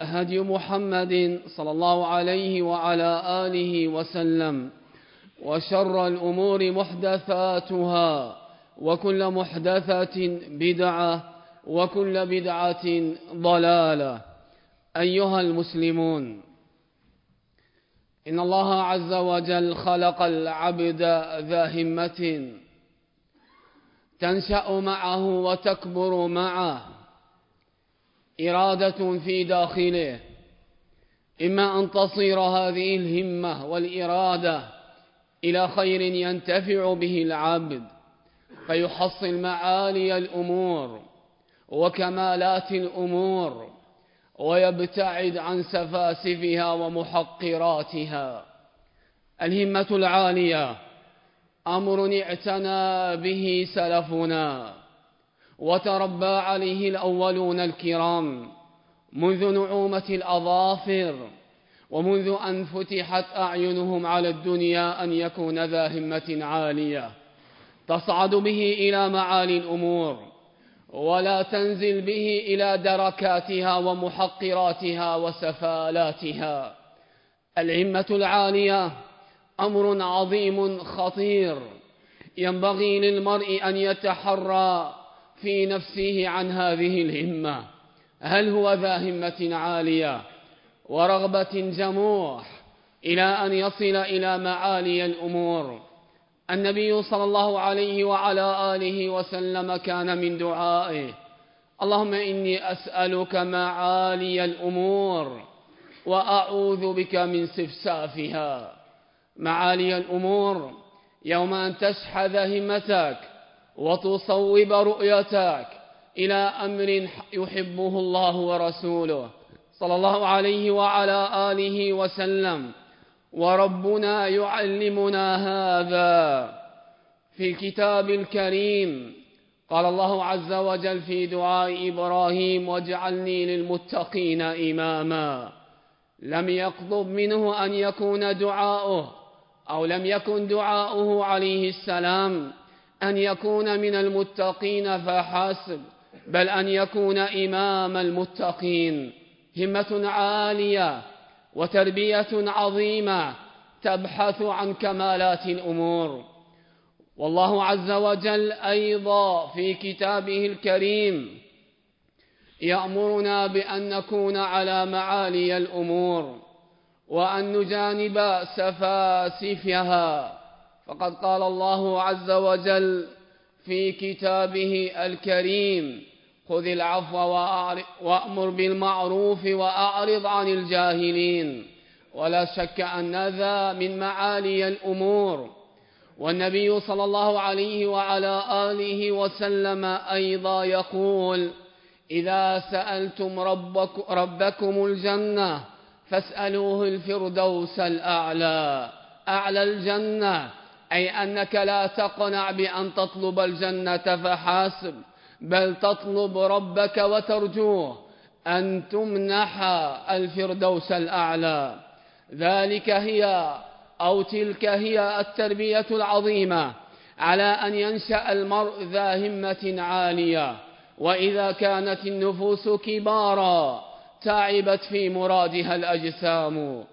هدي محمد صلى الله عليه وعلى آله وسلم وشر الأمور محدثاتها وكل محدثة بدعة وكل بدعة ضلالة. أيها المسلمون إن الله عز وجل خلق العبد ذا همة تنشأ معه وتكبر معه. إرادة في داخله. إما أن تصير هذه الهمة والإرادة إلى خير ينتفع به العبد فيحصل معالي الأمور وكمالات الأمور ويبتعد عن سفاسفها ومحقراتها. الهمة العالية أمر اعتنى به سلفنا. وتربى عليه الأولون الكرام منذ نعومة الأظافر ومنذ أن فتحت أعينهم على الدنيا أن يكون ذا همة عالية. تصعد به إلى معالي الأمور ولا تنزل به إلى دركاتها ومحقراتها وسفالاتها. الهمة العالية أمر عظيم خطير ينبغي للمرء أن يتحرى في نفسه عن هذه الهمة. هل هو ذا همة عالية ورغبة جموح إلى أن يصل إلى معالي الأمور؟ النبي صلى الله عليه وعلى آله وسلم كان من دعائه. اللهم إني أسألك معالي الأمور وأعوذ بك من سفسافها. معالي الأمور يوم أن تشحذ همتك وتصوب رؤيتك إلى أمر يحبه الله ورسوله. صلى الله عليه وعلى آله وسلم. وربنا يعلمنا هذا في الكتاب الكريم. قال الله عز وجل في دعاء إبراهيم واجعلني للمتقين إماما. لم يقضب منه أن يكون دعاؤه أو لم يكن دعاؤه عليه السلام. أن يكون من المتقين فحسب بل أن يكون إمام المتقين. همة عالية وتربية عظيمة تبحث عن كمالات الأمور. والله عز وجل أيضا في كتابه الكريم يأمرنا بأن نكون على معالي الأمور وأن نجانب سفاسفها. فقد قال الله عز وجل في كتابه الكريم خذ العفو وأمر بالمعروف وأعرض عن الجاهلين ولا شك أن ذا من معالي الأمور والنبي صلى الله عليه وعلى آله وسلم أيضا يقول إذا سألتم ربك ربكم الجنة فاسألوه الفردوس الأعلى أعلى الجنة أي أنك لا تقنع بأن تطلب الجنة فحسب بل تطلب ربك وترجوه أن تمنح الفردوس الأعلى. ذلك هي أو تلك هي التربية العظيمة على أن ينشأ المرء ذا همة عالية. وإذا كانت النفوس كبارا تعبت في مرادها الأجسام.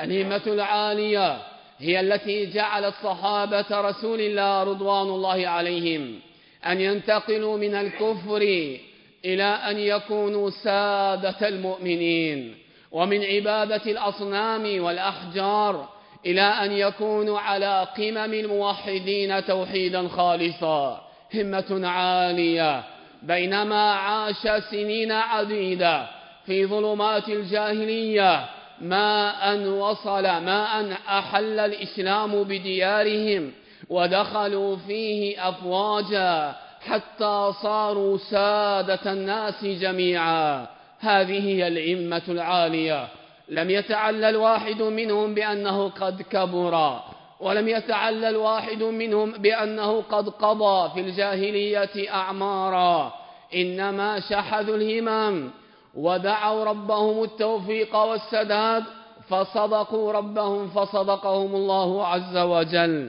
الهمة العالية هي التي جعلت صحابة رسول الله رضوان الله عليهم أن ينتقلوا من الكفر إلى أن يكونوا سادة المؤمنين ومن عبادة الأصنام والأحجار إلى أن يكونوا على قمم الموحدين توحيدا خالصا همة عالية. بينما عاش سنين عديدة في ظلمات الجاهلية ما أن وصل ما أن أحل الإسلام بديارهم ودخلوا فيه أفواجا حتى صاروا سادة الناس جميعا. هذه هي العمة العالية. لم يتعلل واحد منهم بأنه قد كبر ولم يتعلل واحد منهم بأنه قد قضى في الجاهلية أعمارا. إنما شحذوا الهمم ودعوا ربهم التوفيق والسداد فصدقوا ربهم فصدقهم الله عز وجل.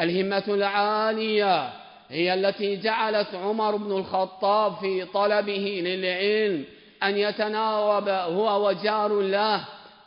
الهمة العالية هي التي جعلت عمر بن الخطاب في طلبه للعلم أن يتناوب هو وجار له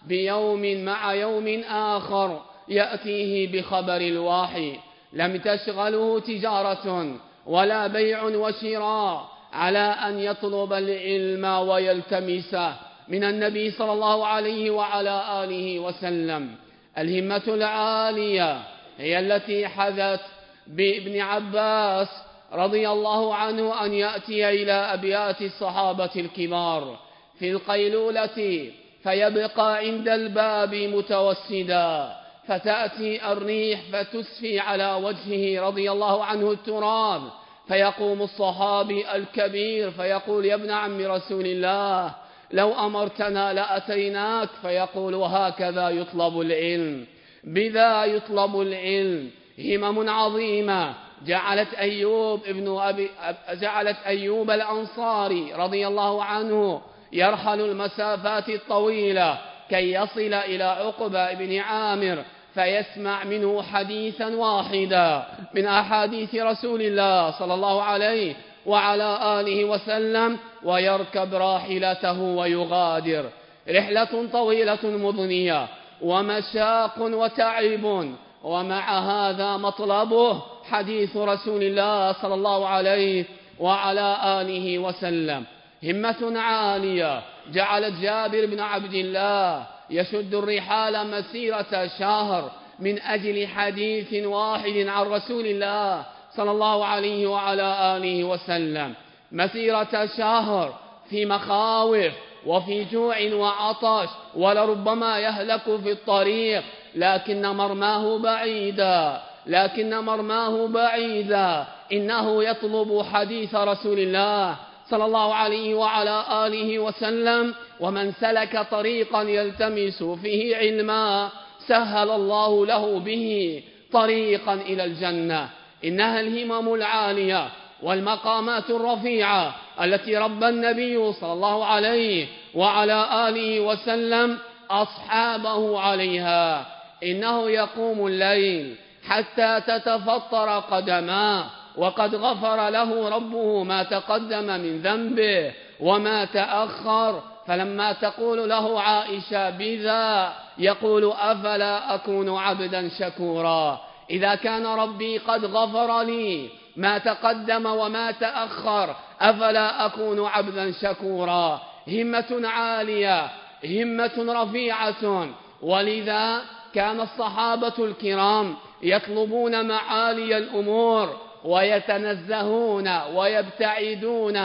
بيوم مع يوم آخر يأتيه بخبر الواحي لم تشغله تجارة ولا بيع وشراء. على أن يطلب العلم ويلتمسه من النبي صلى الله عليه وعلى آله وسلم. الهمة العالية هي التي حذت بابن عباس رضي الله عنه أن يأتي إلى أبيات الصحابة الكبار في القيلولة فيبقى عند الباب متوسدا فتأتي الريح فتسفي على وجهه رضي الله عنه التراب. فيقوم الصحابي الكبير فيقول يا ابن عم رسول الله لو أمرتنا لأتيناك فيقول وهكذا يطلب العلم. بذا يطلب العلم. همم عظيمة. جعلت أيوب ابن أبي جعلت أيوب الأنصاري رضي الله عنه يرحل المسافات الطويلة كي يصل إلى عقبة بن عامر. فيسمع منه حديثا واحدا من أحاديث رسول الله صلى الله عليه وعلى آله وسلم ويركب راحلته ويغادر. رحلة طويلة مضنية ومشاق وتعب ومع هذا مطلبه حديث رسول الله صلى الله عليه وعلى آله وسلم. همة عالية جعلت جابر بن عبد الله يشد الرحال مسيرة شهر من أجل حديث واحد عن رسول الله صلى الله عليه وعلى آله وسلم. مسيرة شهر في مخاوف وفي جوع وعطش ولربما يهلك في الطريق لكن مرماه بعيدا لكن مرماه بعيدا. إنه يطلب حديث رسول الله صلى الله عليه وعلى آله وسلم ومن سلك طريقا يلتمس فيه علما سهل الله له به طريقا إلى الجنة. إنها الهمم العالية والمقامات الرفيعة التي رب النبي صلى الله عليه وعلى آله وسلم أصحابه عليها. إنه يقوم الليل حتى تتفطر قدماه. وقد غفر له ربه ما تقدم من ذنبه وما تأخر. فلما تقول له عائشة بذا يقول أفلا أكون عبدا شكورا؟ إذا كان ربي قد غفر لي ما تقدم وما تأخر أفلا أكون عبدا شكورا؟ همة عالية همة رفيعة. ولذا كان الصحابة الكرام يطلبون معالي الأمور ويتنزهون ويبتعدون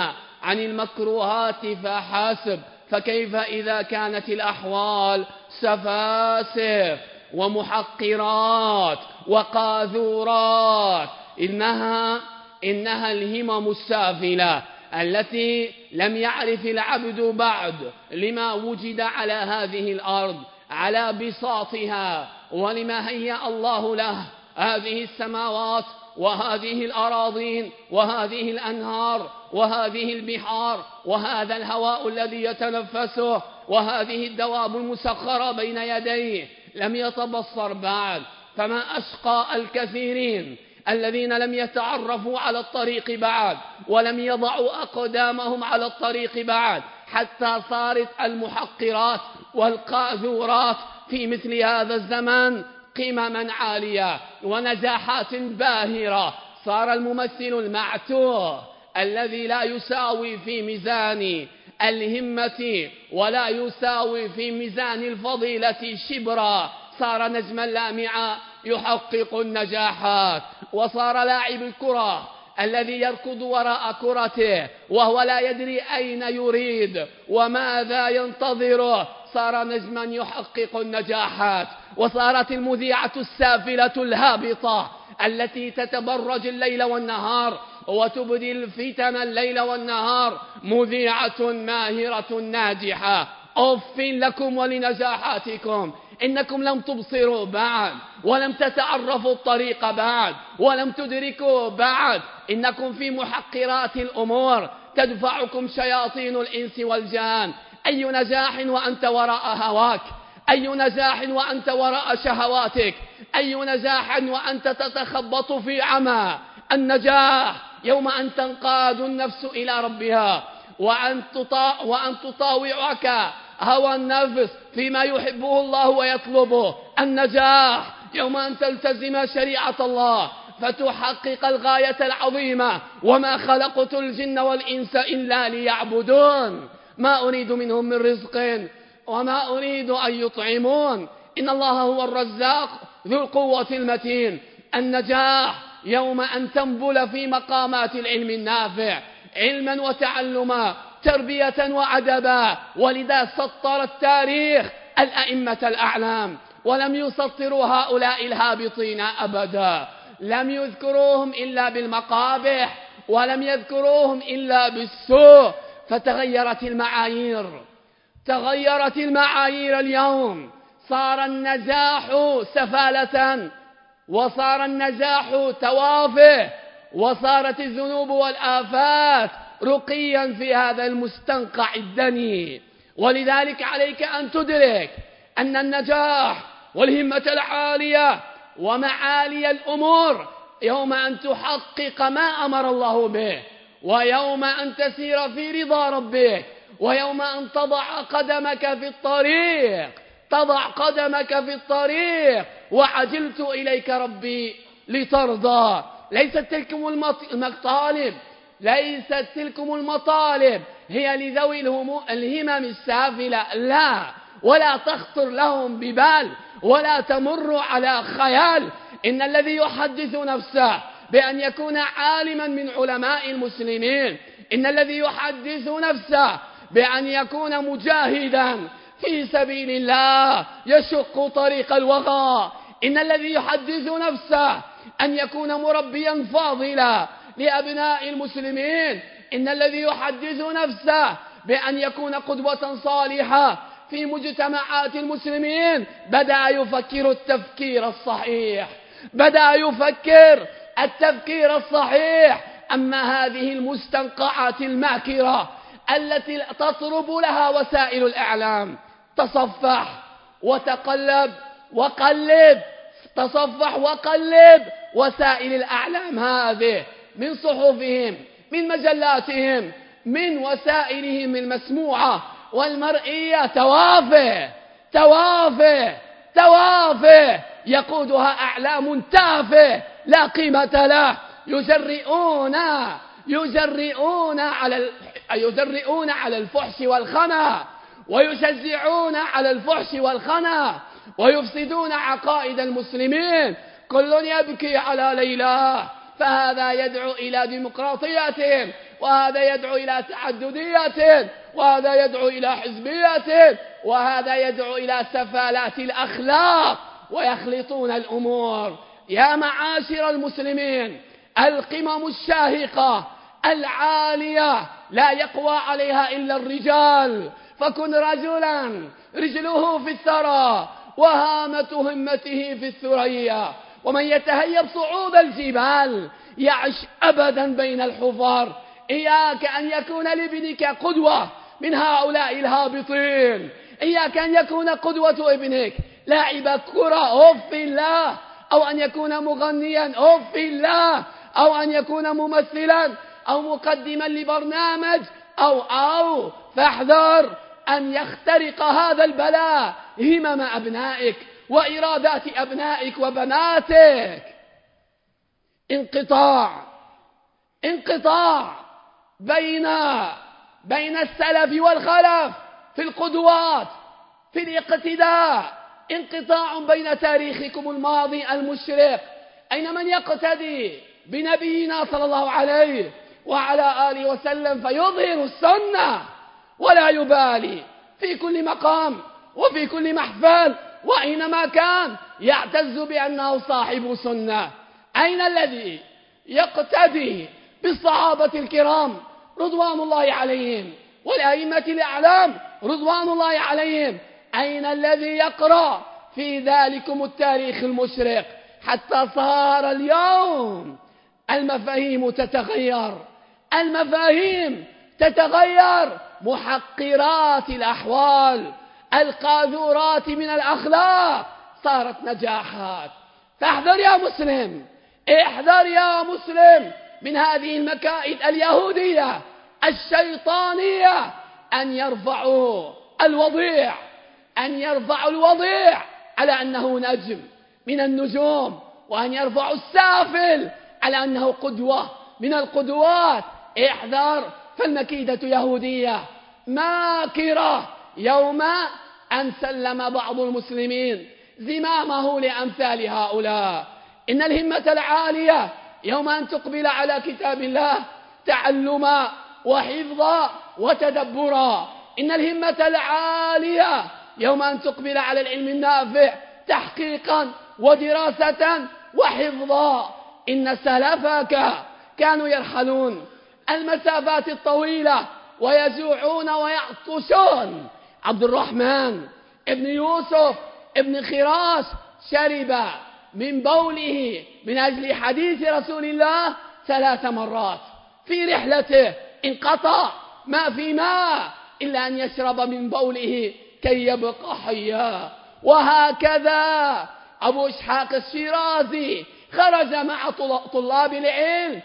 عن المكروهات فحسب فكيف إذا كانت الأحوال سفاسف ومحقرات وقاذورات؟ إنها إنها الهمم السافلة التي لم يعرف العبد بعد لما وجد على هذه الأرض على بساطها ولما هيأ الله له هذه السماوات وهذه الأراضين وهذه الأنهار وهذه البحار وهذا الهواء الذي يتنفسه وهذه الدواب المسخرة بين يديه لم يتبصر بعد. فما أشقى الكثيرين الذين لم يتعرفوا على الطريق بعد ولم يضعوا أقدامهم على الطريق بعد حتى صارت المحقرات والقاذورات في مثل هذا الزمان قمما عالية ونجاحات باهرة. صار الممثل المعتوه الذي لا يساوي في ميزان الهمة ولا يساوي في ميزان الفضيلة شبرا. صار نجما لامعا يحقق النجاحات. وصار لاعب الكرة الذي يركض وراء كرته وهو لا يدري أين يريد وماذا ينتظره. صار نجما يحقق النجاحات وصارت المذيعة السافلة الهابطة التي تتبرج الليل والنهار وتبدي الفتن الليل والنهار. مذيعة ماهرة ناجحة. أف لكم ولنجاحاتكم. إنكم لم تبصروا بعد ولم تتعرفوا الطريق بعد ولم تدركوا بعد. إنكم في محقرات الأمور. تدفعكم شياطين الإنس والجان. أي نجاح وأنت وراء هواك؟ أي نجاح وأنت وراء شهواتك؟ أي نجاح وأنت تتخبط في عمى؟ النجاح يوم أن تنقاد النفس إلى ربها وأن, تطا وأن تطاوعك هوى النفس فيما يحبه الله ويطلبه. النجاح يوم أن تلتزم شريعة الله فتحقق الغاية العظيمة. وما خلقت الجن والإنس إلا ليعبدون. ما أريد منهم من رزق وما أريد أن يطعمون. إن الله هو الرزاق ذو القوة المتين. النجاح يوم أن تنبل في مقامات العلم النافع. علما وتعلما تربية وأدبا. ولذا سطر التاريخ الأئمة الأعلام. ولم يسطروا هؤلاء الهابطين أبدا. لم يذكروهم إلا بالمقابح. ولم يذكروهم إلا بالسوء. فتغيرت المعايير. تغيرت المعايير اليوم. صار النجاح سفالة وصار النجاح توافه وصارت الذنوب والآفات رقيا في هذا المستنقع الدني. ولذلك عليك أن تدرك أن النجاح والهمة العالية ومعالي الأمور يوم أن تحقق ما أمر الله به. ويوم أن تسير في رضا ربك ويوم أن تضع قدمك في الطريق تضع قدمك في الطريق وعجلت إليك ربي لترضى. ليست تلكم المطالب ليست تلكم المطالب. هي لذوي الهمم السافلة. لا ولا تخطر لهم ببال ولا تمر على خيال. إن الذي يحدث نفسه بأن يكون عالما من علماء المسلمين. إن الذي يحدث نفسه بأن يكون مجاهدا في سبيل الله يشق طريق الوغى. إن الذي يحدث نفسه أن يكون مربيا فاضلا لأبناء المسلمين. إن الذي يحدث نفسه بأن يكون قدوة صالحة في مجتمعات المسلمين. بدأ يفكر التفكير الصحيح. بدأ يفكر التفكير الصحيح. أما هذه المستنقعات الماكرة التي تطرب لها وسائل الإعلام تصفح وتقلب وقلب تصفح وقلب وسائل الأعلام هذه من صحفهم من مجلاتهم من وسائلهم المسموعة والمرئية. توافه توافه توافه. يقودها أعلام تافه. لا قيمة له. يجرئون يجرئون على يجرئون على الفحش والخنا ويشجعون على الفحش والخنا ويفسدون عقائد المسلمين. كل يبكي على ليلى فهذا يدعو إلى ديمقراطية وهذا يدعو إلى تعددية وهذا يدعو إلى حزبية وهذا يدعو إلى سفالات الأخلاق ويخلطون الأمور. يا معاشر المسلمين القمم الشاهقة العالية لا يقوى عليها إلا الرجال. فكن رجلا رجله في الثرى وهامة همته في الثريا. ومن يتهيب صعود الجبال يعش أبدا بين الحفر إياك أن يكون لابنك قدوة من هؤلاء الهابطين. إياك أن يكون قدوة ابنك. لاعب كرة أوف الله. أو أن يكون مغنيا أوف الله أو أن يكون ممثلا أو مقدما لبرنامج أو أو. فاحذر أن يخترق هذا البلاء همم أبنائك وإرادات أبنائك وبناتك. انقطاع انقطاع بين بين السلف والخلف في القدوات في الاقتداء انقطاع بين تاريخكم الماضي المشرق. أين من يقتدي بنبينا صلى الله عليه وعلى آله وسلم فيظهر السنة ولا يبالي. في كل مقام وفي كل محفل وأينما كان يعتز بأنه صاحب سنة. أين الذي يقتدي بالصحابة الكرام رضوان الله عليهم والأئمة الأعلام رضوان الله عليهم أين الذي يقرأ في ذلكم التاريخ المشرق؟ حتى صار اليوم المفاهيم تتغير. المفاهيم تتغير. محقرات الأحوال القاذورات من الأخلاق صارت نجاحات. فاحذر يا مسلم احذر يا مسلم من هذه المكائد اليهودية الشيطانية أن يرفعوا الوضيع. أن يرفعوا الوضيع على أنه نجم من النجوم وأن يرفعوا السافل على أنه قدوة من القدوات. احذر فالمكيدة يهودية ماكرة. يوم أن سلم بعض المسلمين زمامه لأمثال هؤلاء. إن الهمة العالية يوم أن تقبل على كتاب الله تعلما وحفظا وتدبرا. إن الهمة العالية يوم أن تقبل على العلم النافع تحقيقا ودراسة وحفظا. إن سلفك كانوا يرحلون المسافات الطويلة ويجوعون ويعطشون. عبد الرحمن ابن يوسف ابن خراش شرب من بوله من أجل حديث رسول الله ثلاث مرات في رحلته. انقطع ما في ماء إلا أن يشرب من بوله كي يبقى حيا. وهكذا أبو إسحاق الشيرازي خرج مع طلاب العلم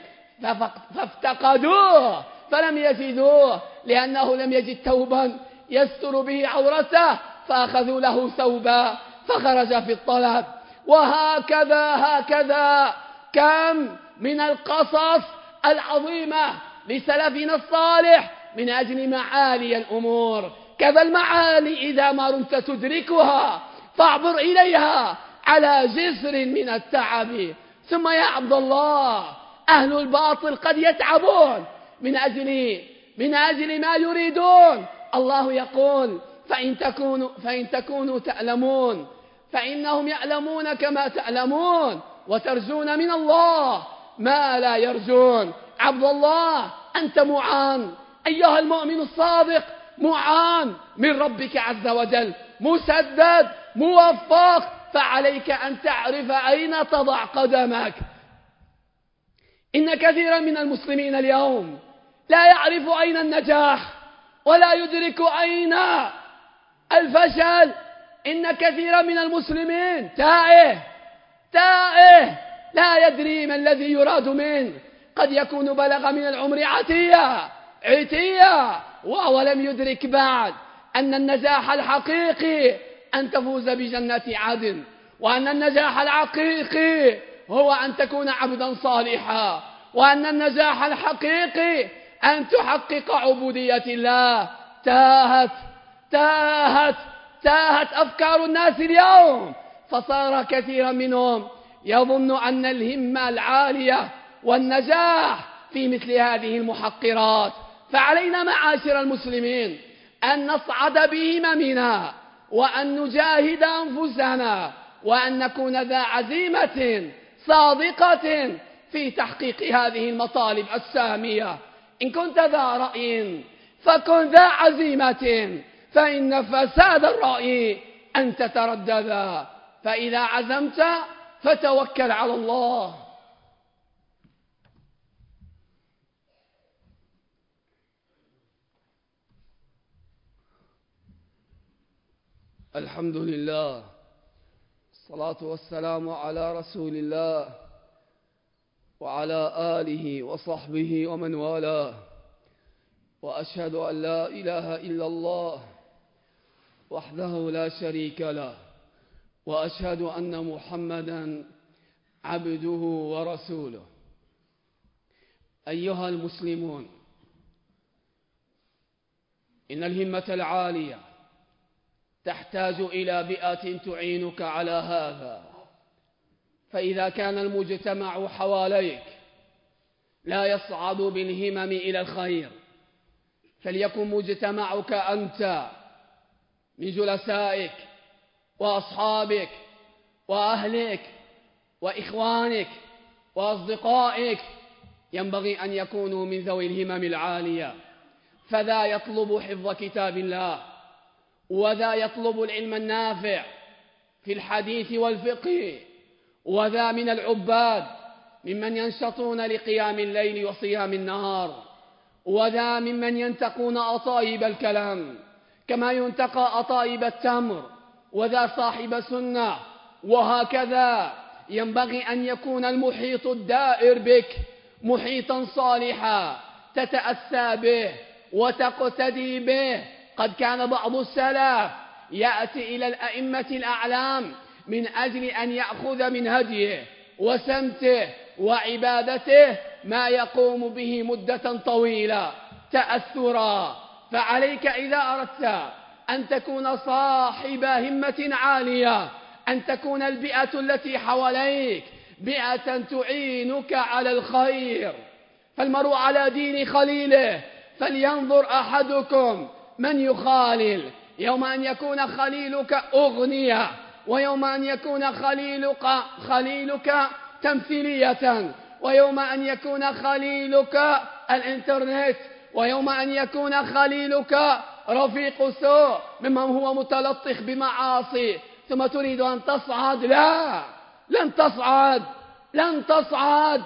فافتقدوه فلم يجدوه لأنه لم يجد ثوبا يستر به عورته فأخذوا له ثوبا فخرج في الطلب. وهكذا هكذا كم من القصص العظيمة لسلفنا الصالح من أجل معالي الأمور. كذا المعالي إذا ما رمت تدركها فاعبر إليها على جسر من التعب. ثم يا عبد الله أهل الباطل قد يتعبون. من أجل من أجل ما يريدون. الله يقول فإن تكونوا فإن تكونوا تعلمون فإنهم يعلمون كما تعلمون وترجون من الله ما لا يرجون. عبد الله أنت معان. أيها المؤمن الصادق معان من ربك عز وجل مسدد موفق فعليك أن تعرف أين تضع قدمك. إن كثيرا من المسلمين اليوم لا يعرف أين النجاح ولا يدرك أين الفشل. إن كثيرا من المسلمين تائه تائه لا يدري ما الذي يراد منه. قد يكون بلغ من العمر عتية عتية وهو لم يدرك بعد أن النجاح الحقيقي أن تفوز بجنة عدن وأن النجاح الحقيقي هو أن تكون عبدا صالحا وأن النجاح الحقيقي أن تحقق عبودية الله. تاهت تاهت تاهت أفكار الناس اليوم فصار كثيرا منهم يظن أن الهمة العالية والنجاح في مثل هذه المحقرات. فعلينا معاشر المسلمين أن نصعد بهممنا وأن نجاهد أنفسنا وأن نكون ذا عزيمة صادقة في تحقيق هذه المطالب السامية. إن كنت ذا رأي فكن ذا عزيمة فإن فساد الرأي أن تتردد. فإذا عزمت فتوكل على الله. الحمد لله والصلاة والسلام على رسول الله وعلى آله وصحبه ومن والاه وأشهد أن لا إله إلا الله وحده لا شريك له وأشهد أن محمدا عبده ورسوله. أيها المسلمون إن الهمة العالية تحتاج إلى بيئة تعينك على هذا. فإذا كان المجتمع حواليك لا يصعد بالهمم إلى الخير فليكن مجتمعك أنت من جلسائك وأصحابك وأهلك وإخوانك وأصدقائك. ينبغي أن يكونوا من ذوي الهمم العالية. فذا يطلب حفظ كتاب الله. وذا يطلب العلم النافع في الحديث والفقه وذا من العباد ممن ينشطون لقيام الليل وصيام النهار وذا ممن ينتقون أطايب الكلام كما ينتقى أطايب التمر وذا صاحب سنة وهكذا ينبغي أن يكون المحيط الدائر بك محيطا صالحا تتأسى به وتقتدي به قد كان بعض السلف يأتي إلى الأئمة الأعلام من أجل أن يأخذ من هديه وسمته وعبادته ما يقوم به مدة طويلة. تأثرا. فعليك إذا أردت أن تكون صاحب همة عالية أن تكون البيئة التي حواليك بيئة تعينك على الخير. فالمرء على دين خليله فلينظر أحدكم من يخالل؟ يوم أن يكون خليلك أغنية ويوم أن يكون خليلك خليلك تمثيلية ويوم أن يكون خليلك الإنترنت ويوم أن يكون خليلك رفيق سوء ممن هو متلطخ بمعاصي. ثم تريد أن تصعد؟ لا لن تصعد لن تصعد.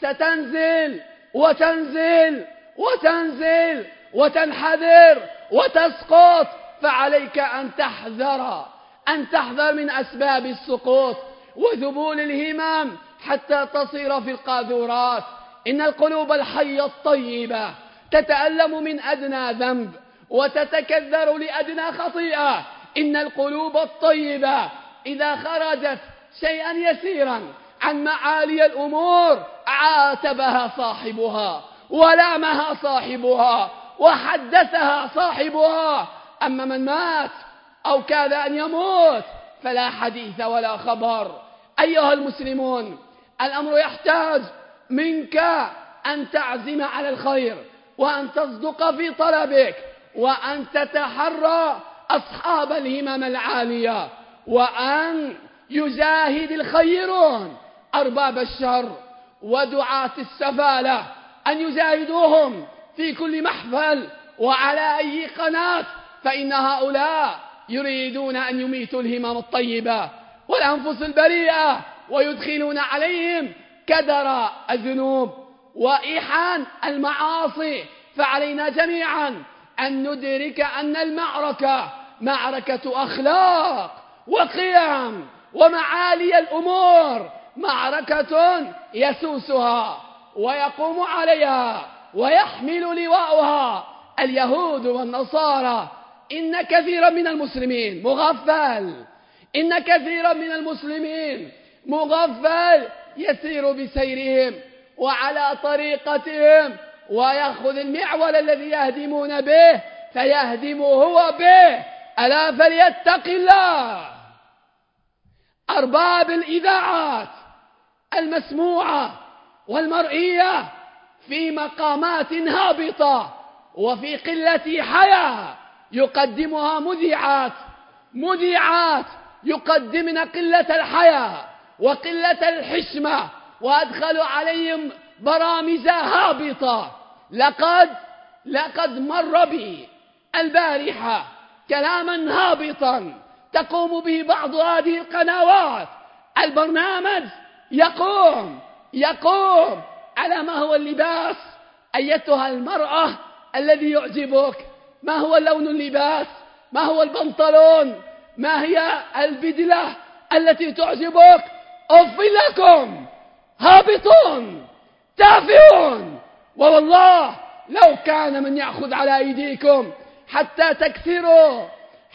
ستنزل وتنزل وتنزل. وتنحدر وتسقط فعليك أن تحذر أن تحذر من أسباب السقوط وذبول الهمم حتى تصير في القاذورات. إن القلوب الحية الطيبة تتألم من أدنى ذنب وتتكذر لأدنى خطيئة. إن القلوب الطيبة إذا خرجت شيئا يسيرا عن معالي الأمور عاتبها صاحبها ولامها صاحبها. وحدثها صاحبها. أما من مات أو كاد أن يموت فلا حديث ولا خبر. أيها المسلمون الأمر يحتاج منك أن تعزم على الخير وأن تصدق في طلبك وأن تتحرى أصحاب الهمم العالية وأن يجاهد الخيرون. أرباب الشر ودعاة السفالة أن يجاهدوهم في كل محفل وعلى أي قناة فإن هؤلاء يريدون أن يميتوا الهمم الطيبة والأنفس البريئة ويدخلون عليهم كدر الذنوب وإيحان المعاصي. فعلينا جميعا أن ندرك أن المعركة معركة أخلاق وقيم ومعالي الأمور معركة يسوسها ويقوم عليها. ويحمل لواءها اليهود والنصارى. إن كثيرا من المسلمين مغفل. إن كثيرا من المسلمين مغفل يسير بسيرهم وعلى طريقتهم ويأخذ المعول الذي يهدمون به فيهدم هو به. ألا فليتق الله. أرباب الإذاعات المسموعة والمرئية في مقامات هابطة وفي قلة حياة يقدمها مذيعات مذيعات يقدمن قلة الحياة وقلة الحشمة وأدخلوا عليهم برامج هابطة. لقد لقد مر بي البارحة كلاما هابطا تقوم به بعض هذه القنوات. البرنامج يقوم يقوم. على ما هو اللباس أيتها المرأة الذي يعجبك؟ ما هو لون اللباس؟ ما هو البنطلون؟ ما هي البدلة التي تعجبك؟ أف لكم هابطون تافهون. ووالله لو كان من يأخذ على أيديكم حتى تكسروا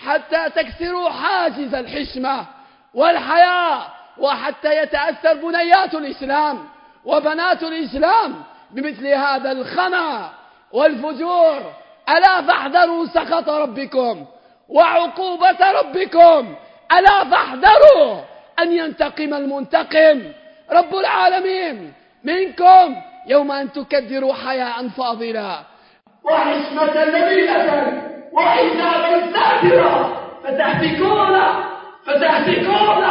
حتى تكسروا حاجز الحشمة والحياة وحتى يتأثر بنيات الإسلام. وبنات الإسلام بمثل هذا الخنا والفجور ألا فاحذروا سخط ربكم وعقوبة ربكم ألا فاحذروا أن ينتقم المنتقم. رب العالمين منكم يوم أن تكدروا حياء فاضلا وحشمة نبيلة وحجابا ساترا فتحتكون فتحتكون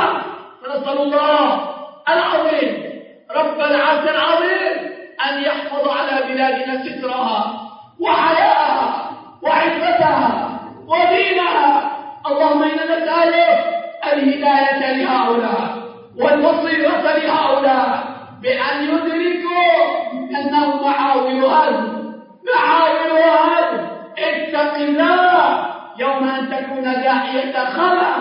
فنسأل الله العظيم رب العرش العظيم أن يحفظ على بلادنا سترها وحياءها وعفتها ودينها. اللهم إنا نسألك الهداية لهؤلاء والبصيرة لهؤلاء بأن يدركوا أنه معاول هذا معاول هذا اتق الله يوم أن تكون داعية خلا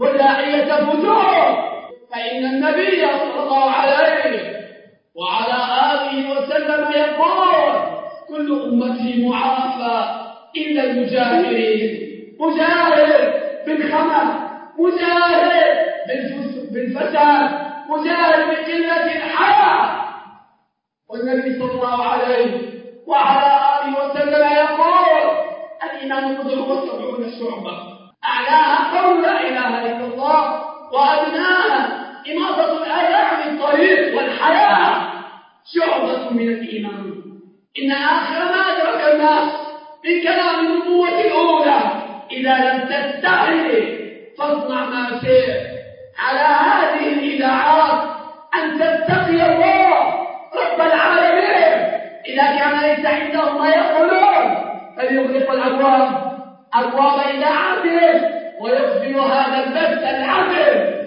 وداعية فجور. فإن النبي صلى الله عليه وعلى آله وسلم يقول كل أمتي معافى إلا المجاهرين. مجاهر بالخمر مجاهر بالفساد مجاهر بقلة الحياة. والنبي صلى الله عليه وعلى آله وسلم يقول الإيمان بضع وسبعون شعبة. أعلاها قول لا إله إلا الله. وأدناها إماطة الآية عن الطريق والحياة. شعبة من الإيمان. إن آخر ما أدرك الناس من كلام النبوة الأولى. إذا لم تستعي فاصنع ما شئت. على هذه الإذاعات أن تتقي الله رب العالمين. إذا كان ليس عندهم ما يقولون فليغلق الأبواب. أبواب إذاعاتهم ويقبل هذا البث العدل